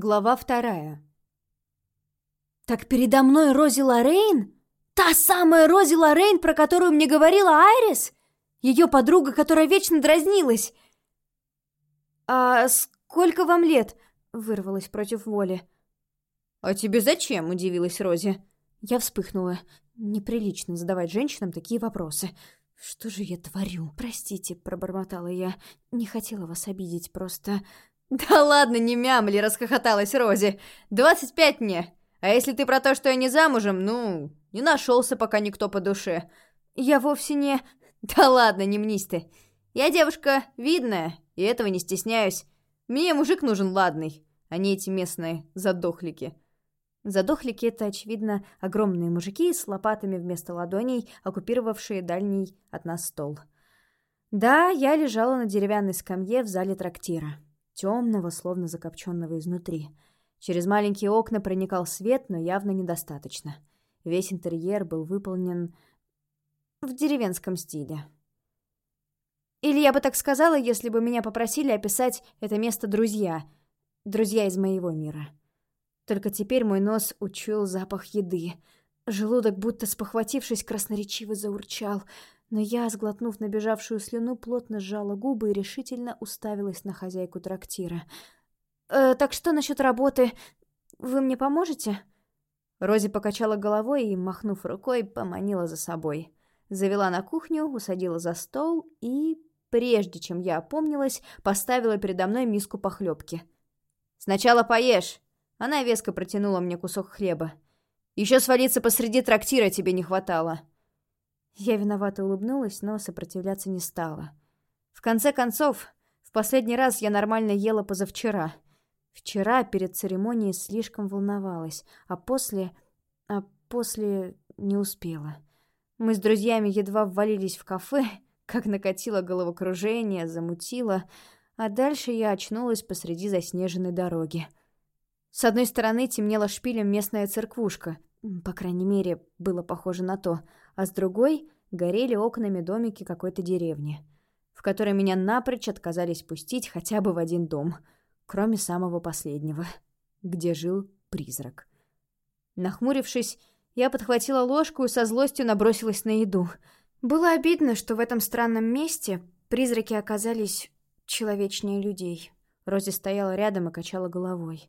Глава вторая. «Так передо мной Рози Лоррейн? Та самая Рози Лоррейн, про которую мне говорила Айрис? Ее подруга, которая вечно дразнилась?» «А сколько вам лет?» — вырвалась против воли. «А тебе зачем?» — удивилась Рози. Я вспыхнула. Неприлично задавать женщинам такие вопросы. «Что же я творю?» «Простите», — пробормотала я. «Не хотела вас обидеть, просто...» «Да ладно, не мямли!» — расхохоталась Рози. «Двадцать пять мне! А если ты про то, что я не замужем, ну, не нашелся пока никто по душе. Я вовсе не... Да ладно, не мнись ты. Я девушка видная, и этого не стесняюсь. Мне мужик нужен ладный, а не эти местные задохлики». Задохлики — это, очевидно, огромные мужики с лопатами вместо ладоней, оккупировавшие дальний от нас стол. Да, я лежала на деревянной скамье в зале трактира темного, словно закопченного изнутри. Через маленькие окна проникал свет, но явно недостаточно. Весь интерьер был выполнен в деревенском стиле. Или я бы так сказала, если бы меня попросили описать это место друзья. Друзья из моего мира. Только теперь мой нос учуял запах еды. Желудок, будто спохватившись, красноречиво заурчал — но я, сглотнув набежавшую слюну, плотно сжала губы и решительно уставилась на хозяйку трактира. «Э, «Так что насчет работы? Вы мне поможете?» Рози покачала головой и, махнув рукой, поманила за собой. Завела на кухню, усадила за стол и, прежде чем я опомнилась, поставила передо мной миску похлебки. «Сначала поешь!» Она веско протянула мне кусок хлеба. «Еще свалиться посреди трактира тебе не хватало!» Я виновато улыбнулась, но сопротивляться не стала. В конце концов, в последний раз я нормально ела позавчера. Вчера перед церемонией слишком волновалась, а после... а после не успела. Мы с друзьями едва ввалились в кафе, как накатило головокружение, замутило, а дальше я очнулась посреди заснеженной дороги. С одной стороны темнела шпилем местная церквушка, по крайней мере, было похоже на то, а с другой горели окнами домики какой-то деревни, в которой меня напрочь отказались пустить хотя бы в один дом, кроме самого последнего, где жил призрак. Нахмурившись, я подхватила ложку и со злостью набросилась на еду. Было обидно, что в этом странном месте призраки оказались человечнее людей. Рози стояла рядом и качала головой.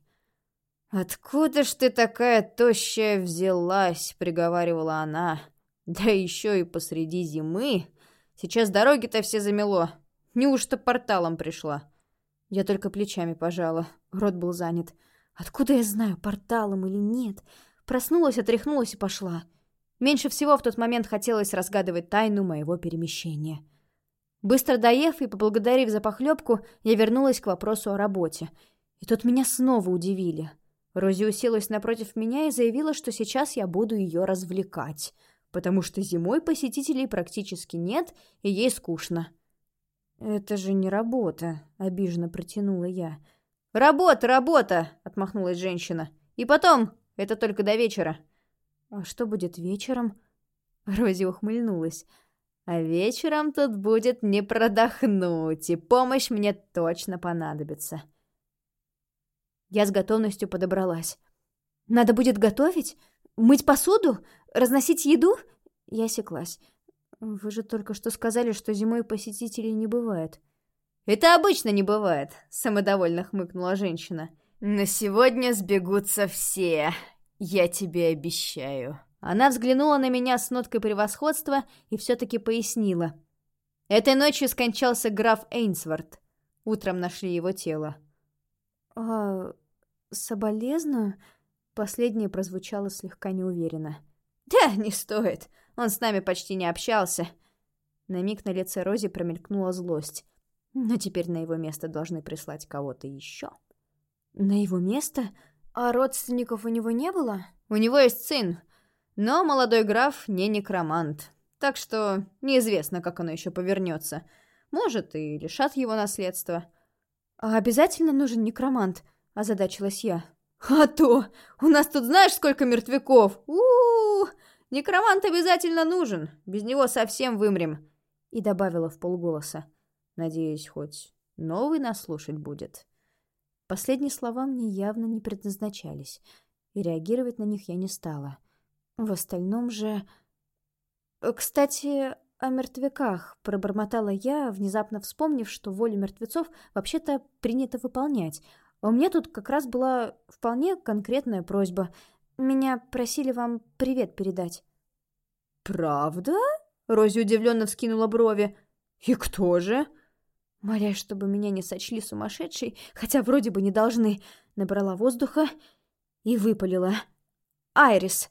«Откуда ж ты такая тощая взялась?» — приговаривала она. «Да еще и посреди зимы. Сейчас дороги-то все замело. Неужто порталом пришла?» Я только плечами пожала. Рот был занят. «Откуда я знаю, порталом или нет?» Проснулась, отряхнулась и пошла. Меньше всего в тот момент хотелось разгадывать тайну моего перемещения. Быстро доев и поблагодарив за похлебку, я вернулась к вопросу о работе. И тут меня снова удивили. Рози уселась напротив меня и заявила, что сейчас я буду ее развлекать, потому что зимой посетителей практически нет, и ей скучно. «Это же не работа», — обиженно протянула я. «Работа, работа!» — отмахнулась женщина. «И потом, это только до вечера». «А что будет вечером?» Рози ухмыльнулась. «А вечером тут будет не продохнуть, и помощь мне точно понадобится». Я с готовностью подобралась. «Надо будет готовить? Мыть посуду? Разносить еду?» Я секлась. «Вы же только что сказали, что зимой посетителей не бывает». «Это обычно не бывает», — самодовольно хмыкнула женщина. «Но сегодня сбегутся все, я тебе обещаю». Она взглянула на меня с ноткой превосходства и все-таки пояснила. Этой ночью скончался граф Эйнсворт. Утром нашли его тело. «А... соболезную?» Последнее прозвучало слегка неуверенно. «Да, не стоит. Он с нами почти не общался». На миг на лице Рози промелькнула злость. Но теперь на его место должны прислать кого-то еще. «На его место? А родственников у него не было?» «У него есть сын, но молодой граф не некромант. Так что неизвестно, как оно еще повернется. Может, и лишат его наследства». «А обязательно нужен некромант?» – озадачилась я. «А то! У нас тут знаешь, сколько мертвяков! у у, -у! Некромант обязательно нужен! Без него совсем вымрем!» И добавила в полголоса. «Надеюсь, хоть новый нас слушать будет». Последние слова мне явно не предназначались, и реагировать на них я не стала. В остальном же... Кстати, о мертвяках пробормотала я, внезапно вспомнив, что волю мертвецов вообще-то принято выполнять. А у меня тут как раз была вполне конкретная просьба. Меня просили вам привет передать. «Правда?» — Рози удивленно вскинула брови. «И кто же?» Молясь, чтобы меня не сочли сумасшедшей, хотя вроде бы не должны, набрала воздуха и выпалила. «Айрис!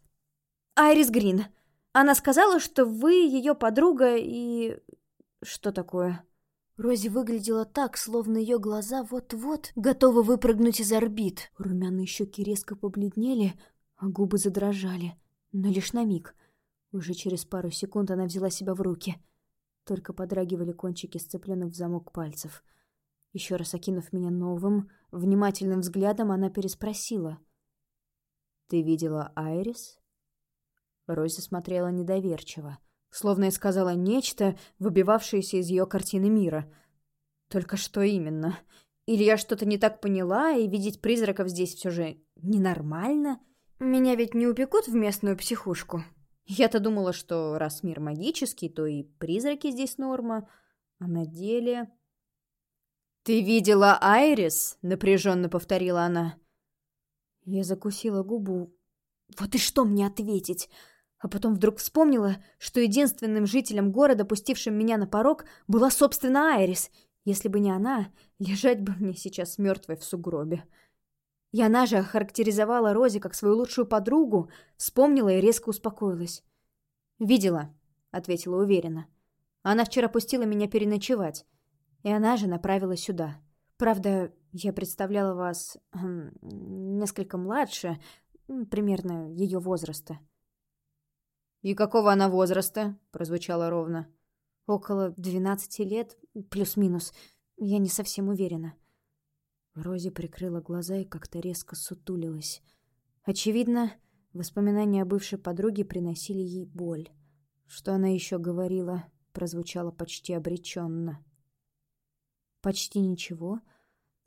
Айрис Грин! Она сказала, что вы ее подруга и... что такое?» Рози выглядела так, словно ее глаза вот-вот готовы выпрыгнуть из орбит. Румяные щеки резко побледнели, а губы задрожали. Но лишь на миг. Уже через пару секунд она взяла себя в руки — только подрагивали кончики сцепленных в замок пальцев. Еще раз окинув меня новым, внимательным взглядом, она переспросила. «Ты видела Айрис?» Рози смотрела недоверчиво, словно и сказала нечто, выбивавшееся из ее картины мира. «Только что именно? Или я что-то не так поняла, и видеть призраков здесь все же ненормально? Меня ведь не упекут в местную психушку?» Я-то думала, что раз мир магический, то и призраки здесь норма, а на деле... «Ты видела Айрис?» — напряженно повторила она. Я закусила губу. Вот и что мне ответить? А потом вдруг вспомнила, что единственным жителем города, пустившим меня на порог, была, собственно, Айрис. Если бы не она, лежать бы мне сейчас мертвой в сугробе. Она же охарактеризовала Рози как свою лучшую подругу, вспомнила и резко успокоилась. «Видела», — ответила уверенно. «Она вчера пустила меня переночевать, и она же направила сюда. Правда, я представляла вас эм, несколько младше, примерно ее возраста». «И какого она возраста?» — прозвучало ровно. «Около двенадцати лет, плюс-минус. Я не совсем уверена». Рози прикрыла глаза и как-то резко сутулилась. Очевидно, воспоминания о бывшей подруге приносили ей боль. Что она еще говорила, прозвучало почти обреченно. «Почти ничего.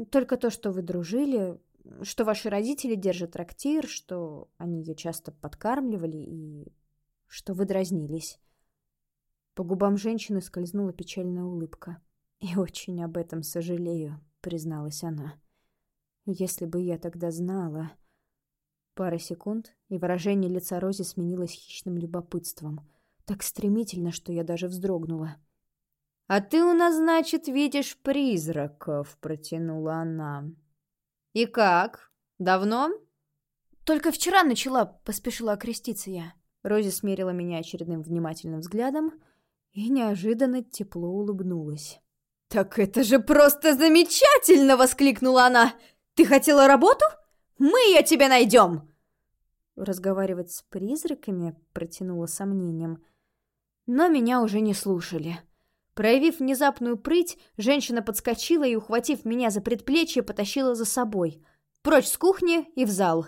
Только то, что вы дружили, что ваши родители держат трактир, что они ее часто подкармливали и что вы дразнились». По губам женщины скользнула печальная улыбка. «И очень об этом сожалею», — призналась она. Если бы я тогда знала... Пара секунд, и выражение лица Рози сменилось хищным любопытством. Так стремительно, что я даже вздрогнула. «А ты у нас, значит, видишь призраков», — протянула она. «И как? Давно?» «Только вчера начала», — поспешила окреститься я. Рози смерила меня очередным внимательным взглядом и неожиданно тепло улыбнулась. «Так это же просто замечательно!» — воскликнула она. Ты хотела работу? Мы ее тебе найдем!» Разговаривать с призраками протянула сомнением. Но меня уже не слушали. Проявив внезапную прыть, женщина подскочила и, ухватив меня за предплечье, потащила за собой. Прочь с кухни и в зал.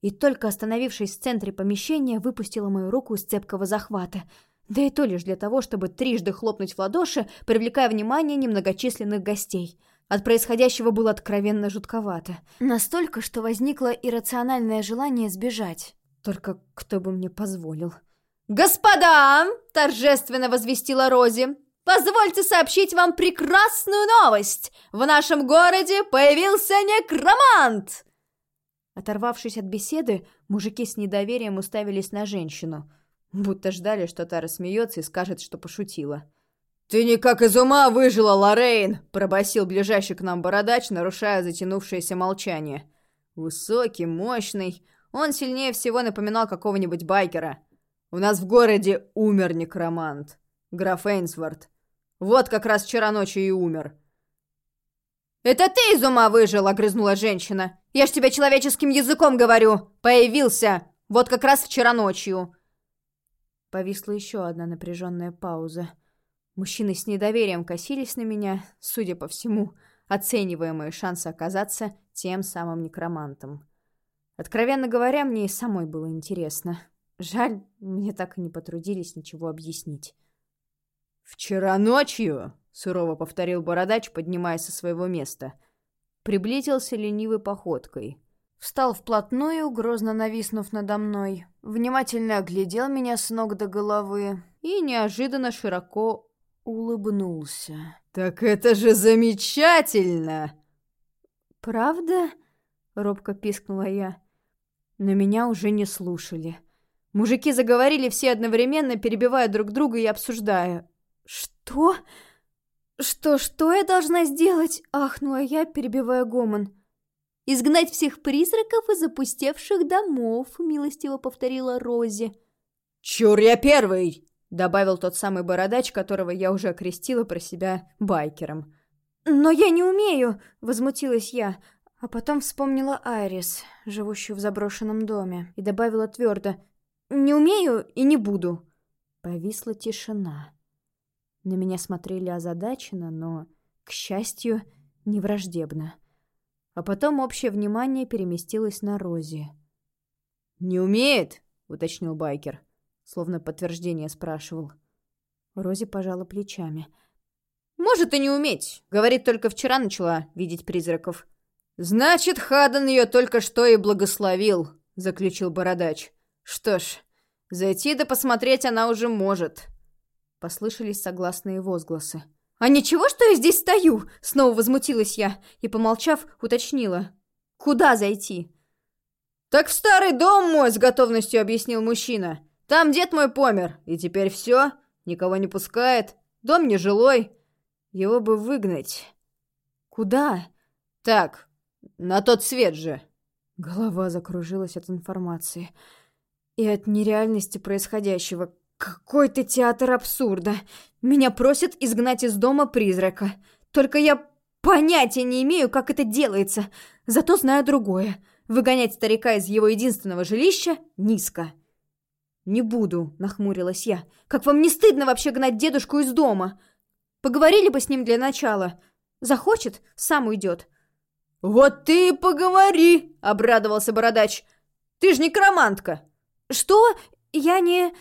И только остановившись в центре помещения, выпустила мою руку из цепкого захвата. Да и то лишь для того, чтобы трижды хлопнуть в ладоши, привлекая внимание немногочисленных гостей — от происходящего было откровенно жутковато. Настолько, что возникло иррациональное желание сбежать. Только кто бы мне позволил? «Господа!» — торжественно возвестила Рози. «Позвольте сообщить вам прекрасную новость! В нашем городе появился некромант!» Оторвавшись от беседы, мужики с недоверием уставились на женщину, будто ждали, что та рассмеется и скажет, что пошутила. «Ты никак из ума выжила, Лоррейн!» — пробасил ближайший к нам бородач, нарушая затянувшееся молчание. Высокий, мощный. Он сильнее всего напоминал какого-нибудь байкера. «У нас в городе умер некромант. Граф Эйнсворт. Вот как раз вчера ночью и умер». «Это ты из ума выжил!» — огрызнула женщина. «Я ж тебе человеческим языком говорю! Появился! Вот как раз вчера ночью!» Повисла еще одна напряженная пауза. Мужчины с недоверием косились на меня, судя по всему, оценивая мои шансы оказаться тем самым некромантом. Откровенно говоря, мне и самой было интересно. Жаль, мне так и не потрудились ничего объяснить. «Вчера ночью», — сурово повторил бородач, поднимаясь со своего места, приблизился ленивой походкой. Встал вплотную, грозно нависнув надо мной, внимательно оглядел меня с ног до головы и неожиданно широко улыбнулся. «Так это же замечательно!» «Правда?» — робко пискнула я. Но меня уже не слушали. Мужики заговорили все одновременно, перебивая друг друга и обсуждая. «Что? Что, что я должна сделать?» — ахнула я, перебивая гомон. «Изгнать всех призраков из запустевших домов», — милостиво повторила Рози. «Чур я первый!» — добавил тот самый бородач, которого я уже окрестила про себя байкером. «Но я не умею!» — возмутилась я. А потом вспомнила Айрис, живущую в заброшенном доме, и добавила твердо «Не умею и не буду». Повисла тишина. На меня смотрели озадаченно, но, к счастью, не враждебно. А потом общее внимание переместилось на Рози. «Не умеет?» — уточнил Байкер, словно подтверждение спрашивал. Рози пожала плечами. «Может и не уметь. Говорит, только вчера начала видеть призраков». «Значит, Хадан ее только что и благословил», — заключил Бородач. «Что ж, зайти да посмотреть она уже может». Послышались согласные возгласы. «А ничего, что я здесь стою?» — снова возмутилась я и, помолчав, уточнила. «Куда зайти?» «Так в старый дом мой!» — с готовностью объяснил мужчина. «Там дед мой помер, и теперь все, никого не пускает, дом нежилой. Его бы выгнать». «Куда?» «Так, на тот свет же!» Голова закружилась от информации и от нереальности происходящего. Какой-то театр абсурда. Меня просят изгнать из дома призрака. Только я понятия не имею, как это делается. Зато знаю другое. Выгонять старика из его единственного жилища низко. «Не буду», — нахмурилась я. «Как вам не стыдно вообще гнать дедушку из дома? Поговорили бы с ним для начала. Захочет — сам уйдет. «Вот ты и поговори!» — обрадовался бородач. «Ты ж некромантка!» «Что? Я не...»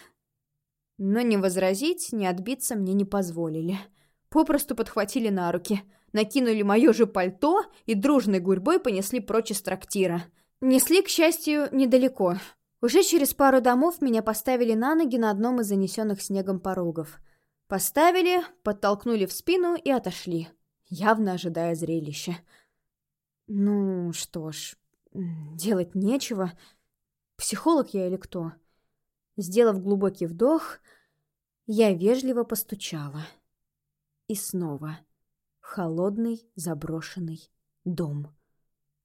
Но не возразить, ни отбиться мне не позволили. Попросту подхватили на руки, накинули мое же пальто и дружной гурьбой понесли прочь из трактира. Несли, к счастью, недалеко. Уже через пару домов меня поставили на ноги на одном из занесенных снегом порогов. Поставили, подтолкнули в спину и отошли, явно ожидая зрелища. Ну что ж, делать нечего. Психолог я или кто? Сделав глубокий вдох, я вежливо постучала. И снова холодный заброшенный дом.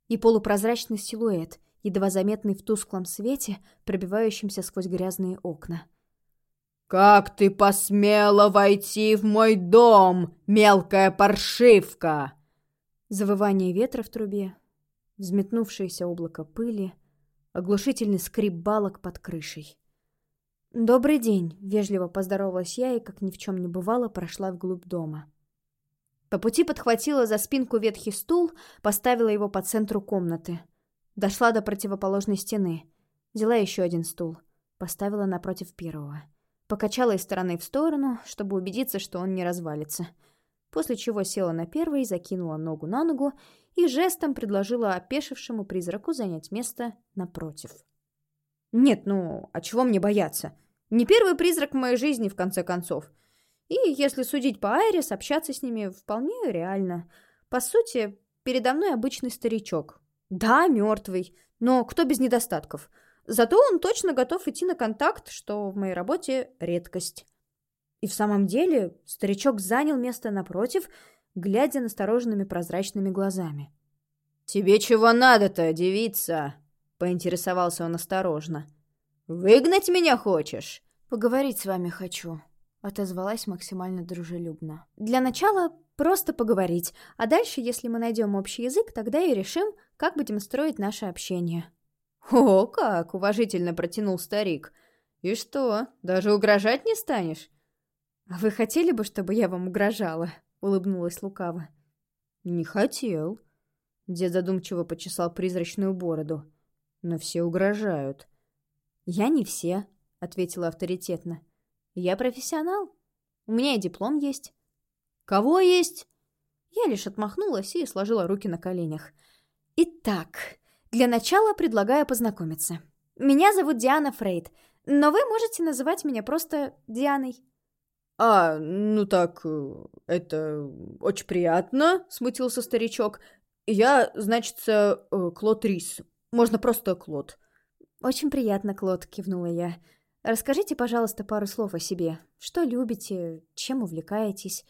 И полупрозрачный силуэт, едва заметный в тусклом свете, пробивающемся сквозь грязные окна. «Как ты посмела войти в мой дом, мелкая паршивка!» Завывание ветра в трубе, взметнувшееся облако пыли, оглушительный скрип балок под крышей. «Добрый день!» — вежливо поздоровалась я и, как ни в чем не бывало, прошла вглубь дома. По пути подхватила за спинку ветхий стул, поставила его по центру комнаты. Дошла до противоположной стены. Взяла еще один стул. Поставила напротив первого. Покачала из стороны в сторону, чтобы убедиться, что он не развалится — после чего села на первый, закинула ногу на ногу и жестом предложила опешившему призраку занять место напротив. «Нет, ну, а чего мне бояться? Не первый призрак в моей жизни, в конце концов. И, если судить по Айрис, общаться с ними вполне реально. По сути, передо мной обычный старичок. Да, мертвый, но кто без недостатков? Зато он точно готов идти на контакт, что в моей работе редкость. И в самом деле старичок занял место напротив, глядя настороженными прозрачными глазами. «Тебе чего надо-то, девица?» — поинтересовался он осторожно. «Выгнать меня хочешь?» «Поговорить с вами хочу», — отозвалась максимально дружелюбно. «Для начала просто поговорить, а дальше, если мы найдем общий язык, тогда и решим, как будем строить наше общение». «О, как!» — уважительно протянул старик. «И что, даже угрожать не станешь? «А вы хотели бы, чтобы я вам угрожала?» — улыбнулась лукаво. «Не хотел». Дед задумчиво почесал призрачную бороду. «Но все угрожают». «Я не все», — ответила авторитетно. «Я профессионал. У меня и диплом есть». «Кого есть?» Я лишь отмахнулась и сложила руки на коленях. «Итак, для начала предлагаю познакомиться. Меня зовут Диана Фрейд, но вы можете называть меня просто Дианой». «А, ну так, э, это очень приятно», — смутился старичок. «Я, значит, э, Клод Рис. Можно просто Клод». «Очень приятно, Клод», — кивнула я. «Расскажите, пожалуйста, пару слов о себе. Что любите, чем увлекаетесь?»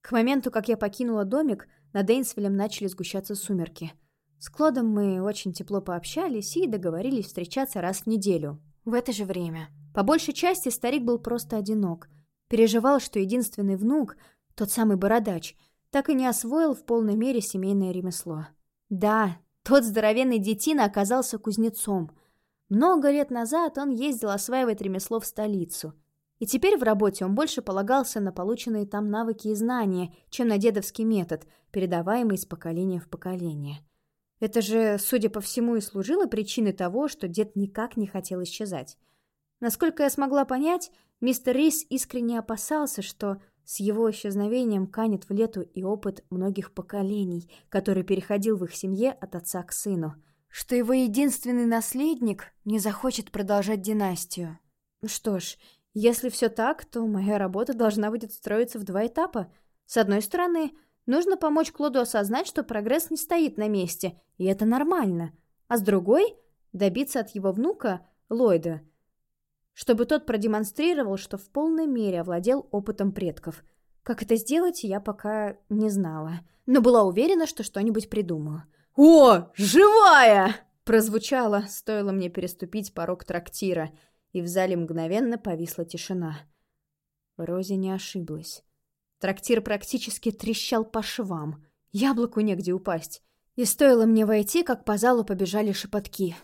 К моменту, как я покинула домик, над Эйнсвиллем начали сгущаться сумерки. С Клодом мы очень тепло пообщались и договорились встречаться раз в неделю. В это же время. По большей части старик был просто одинок. Переживал, что единственный внук, тот самый бородач, так и не освоил в полной мере семейное ремесло. Да, тот здоровенный детина оказался кузнецом. Много лет назад он ездил осваивать ремесло в столицу – и теперь в работе он больше полагался на полученные там навыки и знания, чем на дедовский метод, передаваемый из поколения в поколение. Это же, судя по всему, и служило причиной того, что дед никак не хотел исчезать. Насколько я смогла понять, мистер Рис искренне опасался, что с его исчезновением канет в лету и опыт многих поколений, который переходил в их семье от отца к сыну, что его единственный наследник не захочет продолжать династию. Что ж, если все так, то моя работа должна будет строиться в два этапа. С одной стороны, нужно помочь Клоду осознать, что прогресс не стоит на месте, и это нормально. А с другой — добиться от его внука, Ллойда, чтобы тот продемонстрировал, что в полной мере овладел опытом предков. Как это сделать, я пока не знала, но была уверена, что что-нибудь придумаю. «О, живая!» прозвучало, стоило мне переступить порог трактира — и в зале мгновенно повисла тишина. Рози не ошиблась. Трактир практически трещал по швам. Яблоку негде упасть. И стоило мне войти, как по залу побежали шепотки.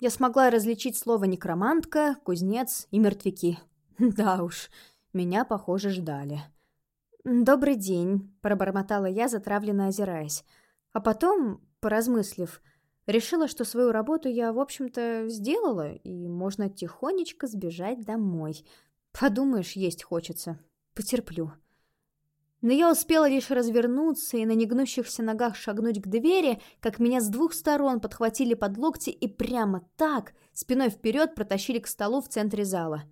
Я смогла различить слово «некромантка», «кузнец» и «мертвяки». Да уж, меня, похоже, ждали. «Добрый день», — пробормотала я, затравленно озираясь. А потом, поразмыслив, Решила, что свою работу я, в общем-то, сделала, и можно тихонечко сбежать домой. Подумаешь, есть хочется. Потерплю. Но я успела лишь развернуться и на негнущихся ногах шагнуть к двери, как меня с двух сторон подхватили под локти и прямо так, спиной вперед, протащили к столу в центре зала.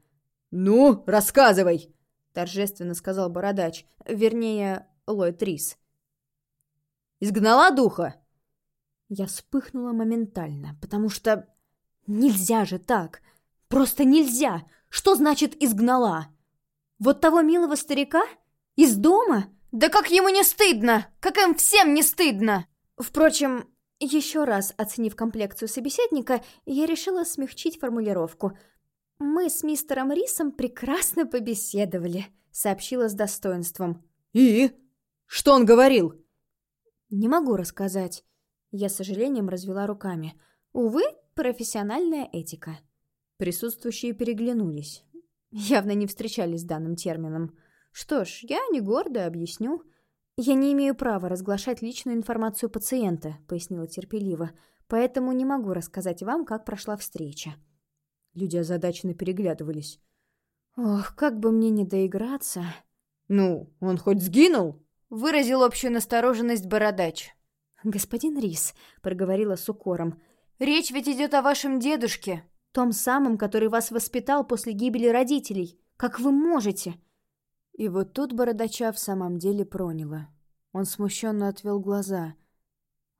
«Ну, рассказывай!» — торжественно сказал бородач, вернее, Ллойд Рис. «Изгнала духа?» Я вспыхнула моментально, потому что... Нельзя же так! Просто нельзя! Что значит «изгнала»? Вот того милого старика? Из дома? Да как ему не стыдно! Как им всем не стыдно! Впрочем, еще раз оценив комплекцию собеседника, я решила смягчить формулировку. «Мы с мистером Рисом прекрасно побеседовали», — сообщила с достоинством. «И? Что он говорил?» «Не могу рассказать. Я с сожалением развела руками. Увы, профессиональная этика. Присутствующие переглянулись. Явно не встречались с данным термином. Что ж, я не гордо объясню. «Я не имею права разглашать личную информацию пациента», — пояснила терпеливо, «поэтому не могу рассказать вам, как прошла встреча». Люди озадаченно переглядывались. «Ох, как бы мне не доиграться...» «Ну, он хоть сгинул?» — выразил общую настороженность бородач. «Господин Рис», — проговорила с укором, — «речь ведь идет о вашем дедушке, том самом, который вас воспитал после гибели родителей. Как вы можете?» И вот тут бородача в самом деле проняло. Он смущенно отвел глаза.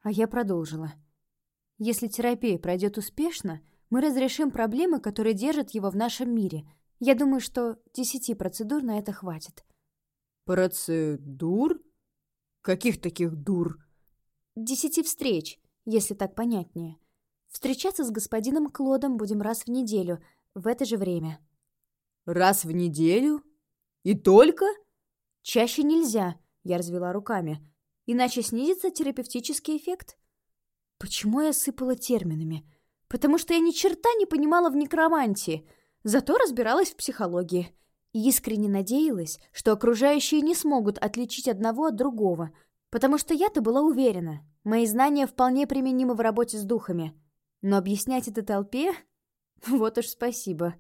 А я продолжила. «Если терапия пройдет успешно, мы разрешим проблемы, которые держат его в нашем мире. Я думаю, что десяти процедур на это хватит». «Процедур? Каких таких дур?» Десяти встреч, если так понятнее. Встречаться с господином Клодом будем раз в неделю, в это же время». «Раз в неделю? И только?» «Чаще нельзя», — я развела руками. «Иначе снизится терапевтический эффект». Почему я сыпала терминами? Потому что я ни черта не понимала в некромантии, зато разбиралась в психологии. И искренне надеялась, что окружающие не смогут отличить одного от другого — Потому что я-то была уверена, мои знания вполне применимы в работе с духами. Но объяснять это толпе? Вот уж спасибо.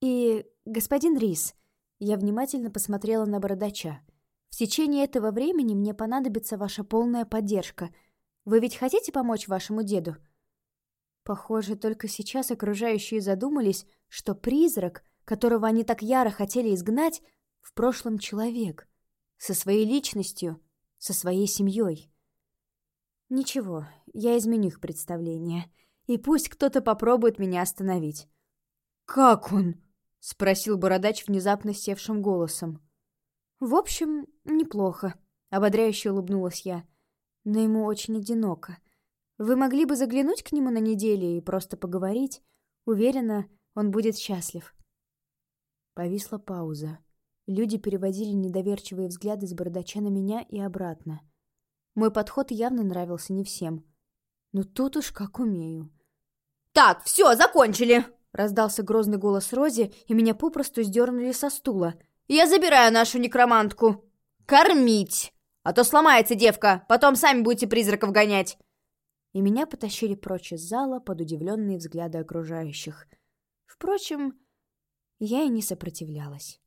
И, господин Рис, я внимательно посмотрела на бородача. В течение этого времени мне понадобится ваша полная поддержка. Вы ведь хотите помочь вашему деду?» Похоже, только сейчас окружающие задумались, что призрак, которого они так яро хотели изгнать, в прошлом человек, со своей личностью, со своей семьей. Ничего, я изменю их представление, и пусть кто-то попробует меня остановить. «Как он?» — спросил бородач внезапно севшим голосом. «В общем, неплохо», — ободряюще улыбнулась я. «Но ему очень одиноко. Вы могли бы заглянуть к нему на неделю и просто поговорить? Уверена, он будет счастлив». Повисла пауза. Люди переводили недоверчивые взгляды с бородача на меня и обратно. Мой подход явно нравился не всем. Но тут уж как умею. «Так, все, закончили!» Раздался грозный голос Рози, и меня попросту сдернули со стула. «Я забираю нашу некромантку! Кормить! А то сломается девка, потом сами будете призраков гонять!» И меня потащили прочь из зала под удивленные взгляды окружающих. Впрочем, я и не сопротивлялась.